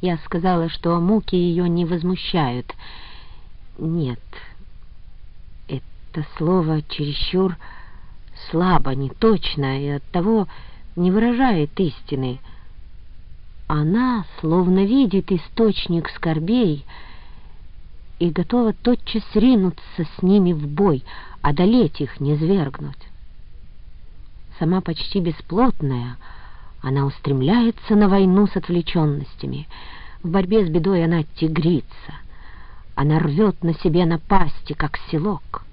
Я сказала, что муки ее не возмущают. Нет, это слово чересчур слабо, неточно, и оттого не выражает истины. Она словно видит источник скорбей и готова тотчас ринуться с ними в бой, одолеть их, не свергнуть. Сама почти бесплотная, она устремляется на войну с отвлеченностями. В борьбе с бедой она тигрица. Она рвет на себе напасти, как селок.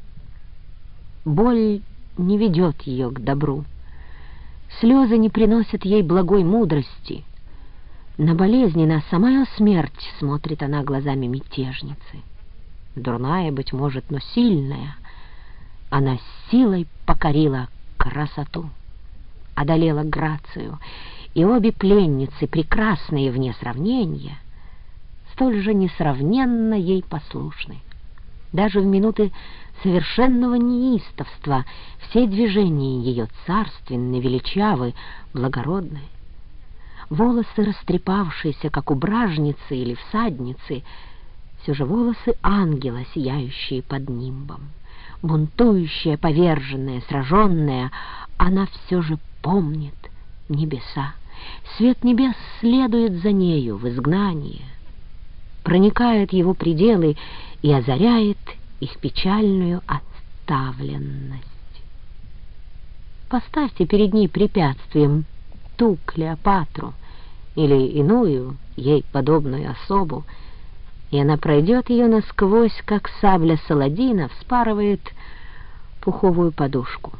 Боль не ведет ее к добру. Слезы не приносят ей благой мудрости. На болезни, на самую смерть смотрит она глазами мятежницы. Дурная, быть может, но сильная. Она силой покорила красоту, одолела грацию, и обе пленницы, прекрасные вне сравнения, столь же несравненно ей послушны. Даже в минуты совершенного неистовства все движения ее царственны, величавы, благородны. Волосы, растрепавшиеся, как у бражницы или всадницы, все же волосы ангела, сияющие под нимбом. Бунтующая, поверженная, сраженная, она все же помнит небеса. Свет небес следует за нею в изгнание, проникает его пределы и озаряет их печальную оставленность. Поставьте перед ней препятствием ту Клеопатру или иную ей подобную особу, и она пройдет ее насквозь, как сабля Саладина вспарывает пуховую подушку.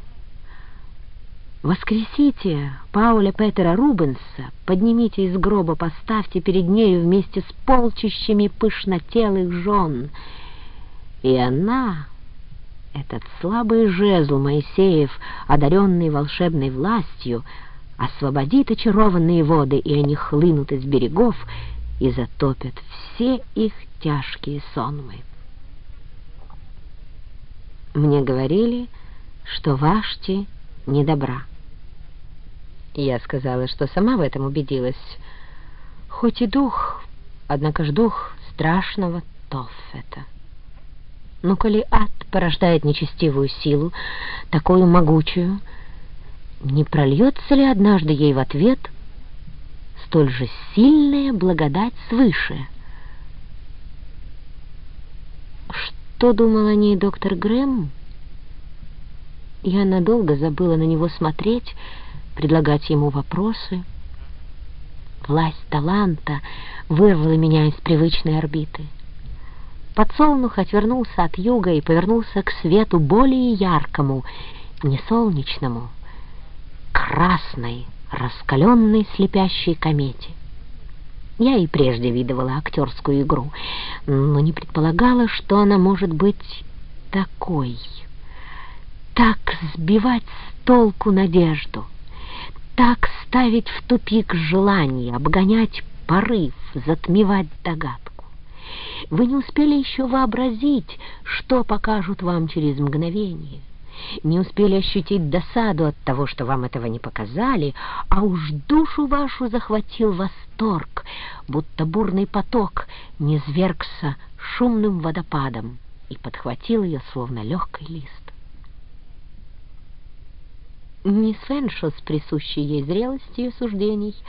Воскресите Пауля Петера Рубенса, поднимите из гроба, поставьте перед нею вместе с полчищами пышнотелых жен — и она, этот слабый жезл Моисеев, одаренный волшебной властью, освободит очарованные воды, и они хлынут из берегов и затопят все их тяжкие сонмы. Мне говорили, что Вашти не добра. Я сказала, что сама в этом убедилась. Хоть и дух, однако ж дух страшного Тоффета. Но коли ад порождает нечестивую силу, такую могучую, не прольется ли однажды ей в ответ столь же сильная благодать свыше? Что думал о ней доктор Грэм? Я надолго забыла на него смотреть, предлагать ему вопросы. Власть таланта вырвала меня из привычной орбиты. Подсолнух отвернулся от юга и повернулся к свету более яркому, не солнечному, красной, раскаленной слепящей комете. Я и прежде видывала актерскую игру, но не предполагала, что она может быть такой. Так сбивать с толку надежду, так ставить в тупик желание, обгонять порыв, затмевать догадку. Вы не успели еще вообразить, что покажут вам через мгновение. Не успели ощутить досаду от того, что вам этого не показали, а уж душу вашу захватил восторг, будто бурный поток не звергся шумным водопадом и подхватил ее, словно легкий лист. Мисс Фэншо с присущей ей зрелостью суждений —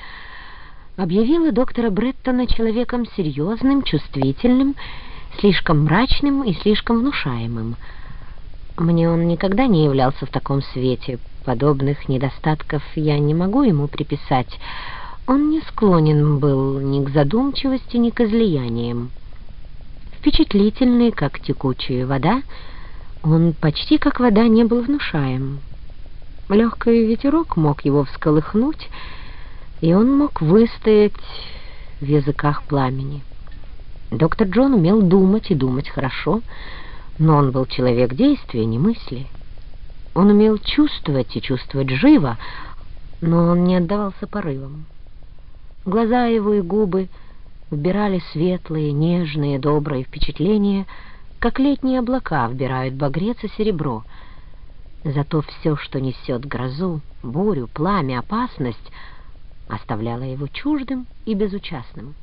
объявила доктора Бреттона человеком серьезным, чувствительным, слишком мрачным и слишком внушаемым. Мне он никогда не являлся в таком свете. Подобных недостатков я не могу ему приписать. Он не склонен был ни к задумчивости, ни к излияниям. Впечатлительный, как текучая вода, он почти как вода не был внушаем. Легкий ветерок мог его всколыхнуть, и он мог выстоять в языках пламени. Доктор Джон умел думать и думать хорошо, но он был человек действия, не мысли. Он умел чувствовать и чувствовать живо, но он не отдавался порывам. Глаза его и губы вбирали светлые, нежные, добрые впечатления, как летние облака вбирают багрец и серебро. Зато все, что несет грозу, бурю, пламя, опасность — оставляла его чуждым и безучастным.